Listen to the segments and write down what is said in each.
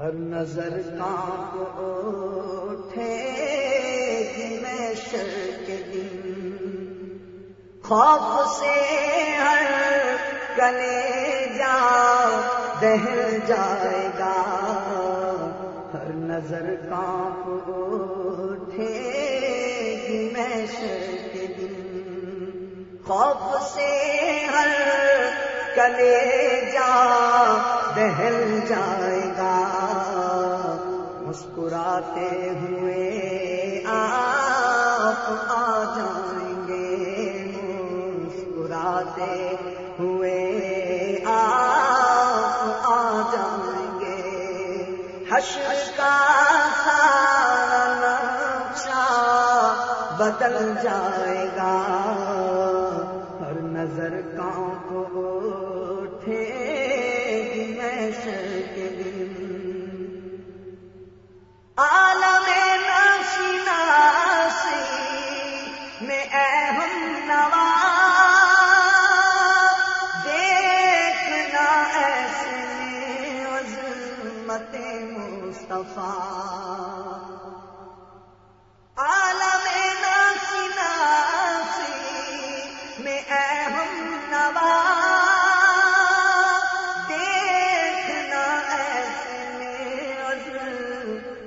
ہر نظر کانپ اٹھے میں شر کے دن۔ خوف سے ہر کلے جا، دہل جائے گا۔ ہر نظر کانپ اٹھے میں شر کے دن۔ خوف سے ہر کلے جا، دہل جائے گا مسکراتے ہوئے آپ آ جائیں گے۔ مسکراتے ہوئے آپ آ جائیں گے۔ حشر کا سارا نقشہ بدل جائے گا۔ ہر نظر کانپ اٹھے میں شر کے دن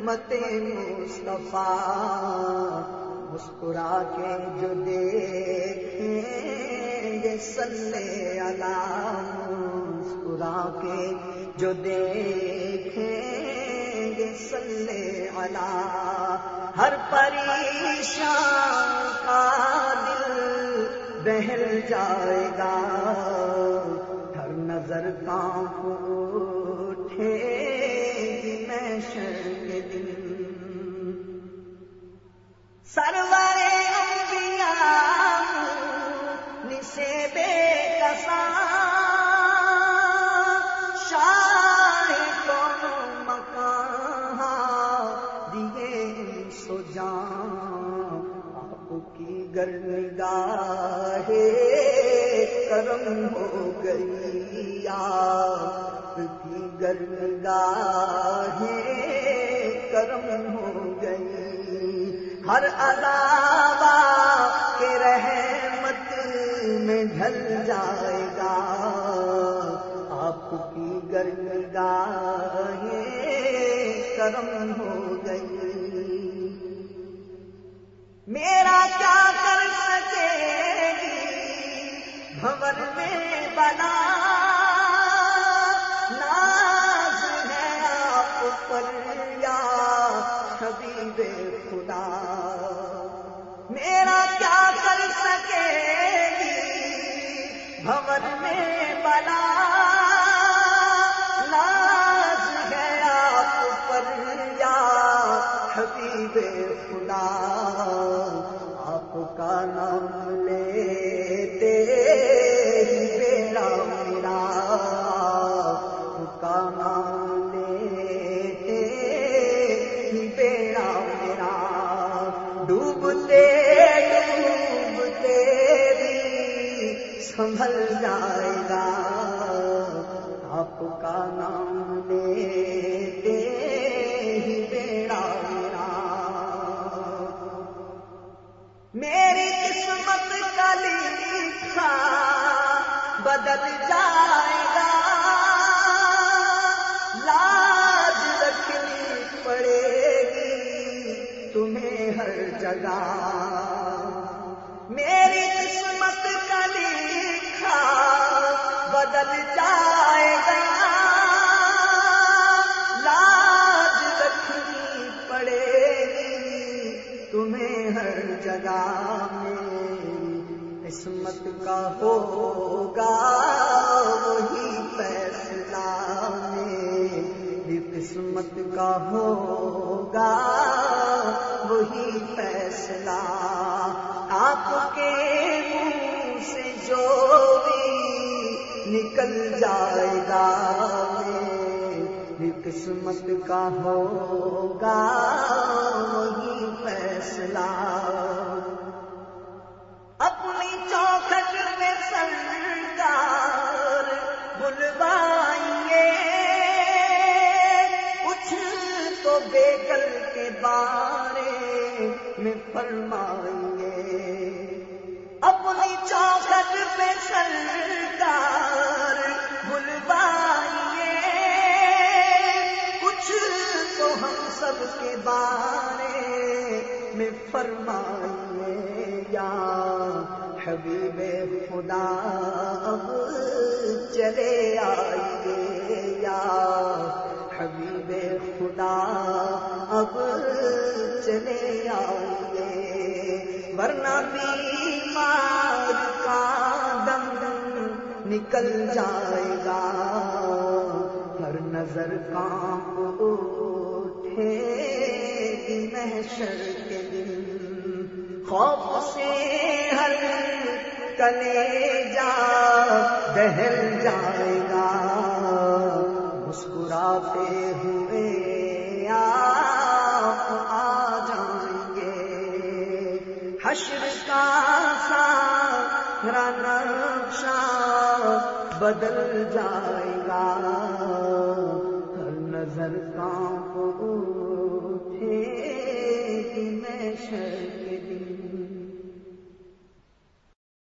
عظمت مصطفیٰ۔ مسکرا کے جو دیکھیں گے سلے علام مسکرا کے جو دیکھیں صلی علی ہر پریشان کا دل بہل جائے گا۔ ہر نظر کانپ کی گرنگاہ کرم ہو گئی آپ کی گرنگاہ کرم ہو گئی۔ ہر عذاب کے رحمت میں ڈھل جائے گا۔ آپ کی گرگاہ کرم حبیب خدا آپ کا نام لیتے ہی بیڑا میرا آپ کا نام لیتے ہی بیڑا میرا ڈوبتے ڈوبتے بھی سنبھل جائے گا، آپ کا نام لیتے جگہ۔ میری قسمت کا لکھا بدل جائے گا لاج رکھنی پڑے گی تمہیں ہر جگہ میری قسمت کا ہوگا وہی فیصلہ میری قسمت کا ہوگا وہی فیصلہ۔ آپ کے منہ سے جو بھی نکل جائے گا میری قسمت کا ہوگا، وہی فیصلہ۔ اپنی چوکھٹ میں سرکار بلوائیں گے، کچھ کو بے گل کے بارے میں فرمائیں گے۔ اپنی چوکھٹ پہ سرکار بلوائیے۔ کچھ تو ہم سب کے بارے میں فرمائیے۔ یا حبیب خدا، اب چلے آئیے۔ یا حبیب خدا، اب چلے آئیے ورنہ بیمار کا دم دم نکل جائے گا۔ ہر نظر کانپ اٹھے محشر کے دن۔ خوف سے ہر کلے جا، دہل جائے گا مسافے ہوئے آپ آ جائیں گے۔ حشر کا سارا نقشہ بدل جائے گا۔ ہر نظر کام کو میں شر